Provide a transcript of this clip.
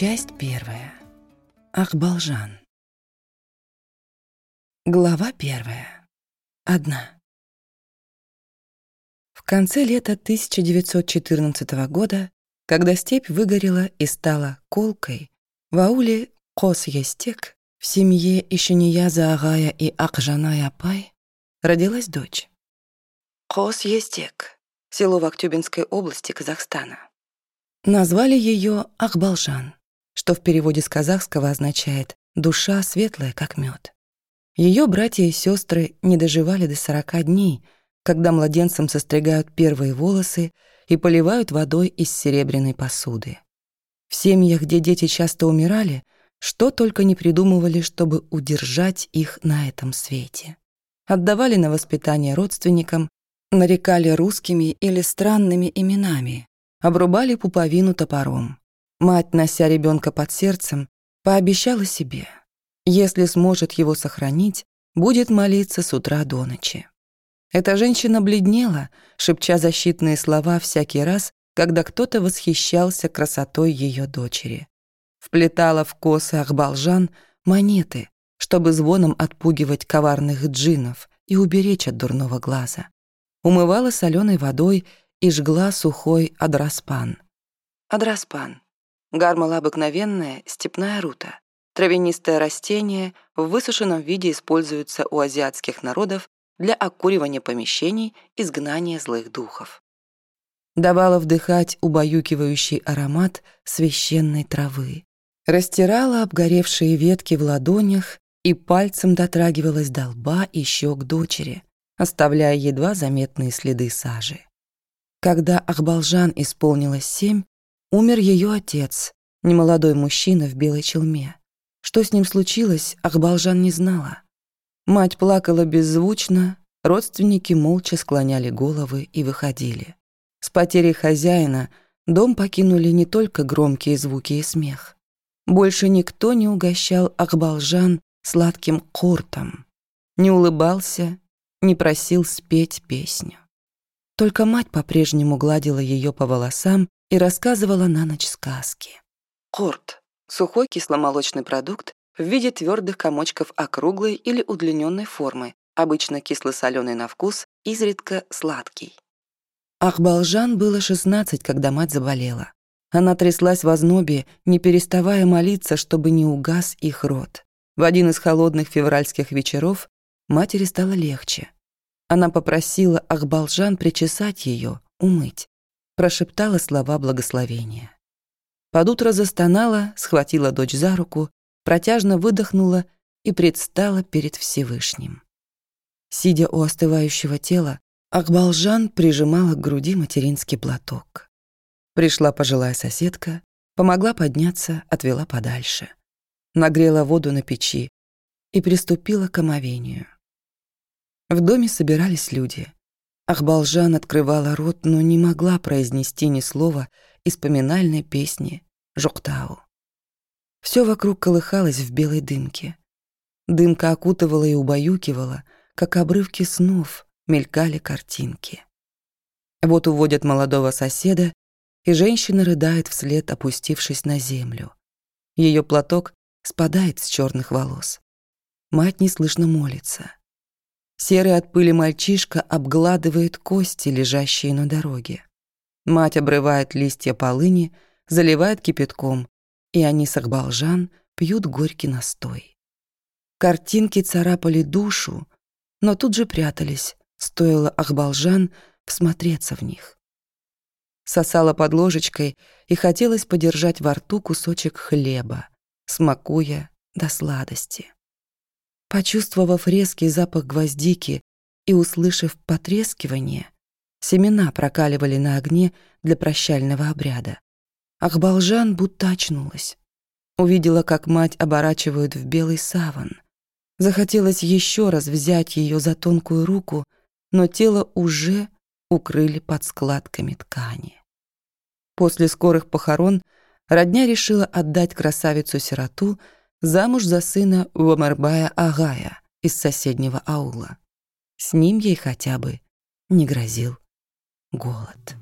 Часть первая. Ахбалжан. Глава первая. Одна. В конце лета 1914 года, когда степь выгорела и стала колкой, в ауле Кос-Естек в семье Ишинияза Агая и Акжаная Апай родилась дочь. Кос-Естек — село в Актюбинской области Казахстана. Назвали ее Ахбалжан, что в переводе с казахского означает «душа светлая, как мед. Ее братья и сестры не доживали до 40 дней, когда младенцам состригают первые волосы и поливают водой из серебряной посуды. В семьях, где дети часто умирали, что только не придумывали, чтобы удержать их на этом свете. Отдавали на воспитание родственникам, нарекали русскими или странными именами, обрубали пуповину топором. Мать, нося ребенка под сердцем, пообещала себе, если сможет его сохранить, будет молиться с утра до ночи. Эта женщина бледнела, шепча защитные слова всякий раз, когда кто-то восхищался красотой ее дочери. Вплетала в косы Ахбалжан монеты, чтобы звоном отпугивать коварных джинов и уберечь от дурного глаза. Умывала соленой водой и жгла сухой адраспан. Адраспан. Гармала обыкновенная, степная рута. Травянистое растение в высушенном виде используется у азиатских народов для окуривания помещений, изгнания злых духов. Давала вдыхать убаюкивающий аромат священной травы. Растирала обгоревшие ветки в ладонях и пальцем дотрагивалась до лба и щек дочери, оставляя едва заметные следы сажи. Когда Ахбалжан исполнилось семь, умер ее отец, немолодой мужчина в белой челме. Что с ним случилось, Ахбалжан не знала. Мать плакала беззвучно, родственники молча склоняли головы и выходили. С потерей хозяина дом покинули не только громкие звуки и смех. Больше никто не угощал Ахбалжан сладким куртом, не улыбался, не просил спеть песню. Только мать по-прежнему гладила ее по волосам и рассказывала на ночь сказки. Корт — сухой кисломолочный продукт в виде твердых комочков округлой или удлиненной формы, обычно кисло-соленый на вкус, изредка сладкий. Ахбалжан было 16, когда мать заболела. Она тряслась в ознобе, не переставая молиться, чтобы не угас их род. В один из холодных февральских вечеров матери стало легче. Она попросила Ахбалжан причесать ее, умыть. Прошептала слова благословения. Под утро застонала, схватила дочь за руку, протяжно выдохнула и предстала перед Всевышним. Сидя у остывающего тела, Акбалжан прижимала к груди материнский платок. Пришла пожилая соседка, помогла подняться, отвела подальше. Нагрела воду на печи и приступила к омовению. В доме собирались люди. Ахбалжан открывала рот, но не могла произнести ни слова из поминальной песни «Жоктау». Все вокруг колыхалось в белой дымке. Дымка окутывала и убаюкивала, как обрывки снов мелькали картинки. Вот уводят молодого соседа, и женщина рыдает вслед, опустившись на землю. Ее платок спадает с черных волос. Мать неслышно молится. Серый от пыли мальчишка обгладывает кости, лежащие на дороге. Мать обрывает листья полыни, заливает кипятком, и они с Ахбалжан пьют горький настой. Картинки царапали душу, но тут же прятались, стоило Ахбалжан всмотреться в них. Сосала под ложечкой и хотелось подержать во рту кусочек хлеба, смакуя до сладости. Почувствовав резкий запах гвоздики и услышав потрескивание, семена прокаливали на огне для прощального обряда. Ахбалжан будто очнулась. Увидела, как мать оборачивают в белый саван. Захотелось еще раз взять ее за тонкую руку, но тело уже укрыли под складками ткани. После скорых похорон родня решила отдать красавицу-сироту замуж за сына Уамарбая Агая из соседнего аула. С ним ей хотя бы не грозил голод.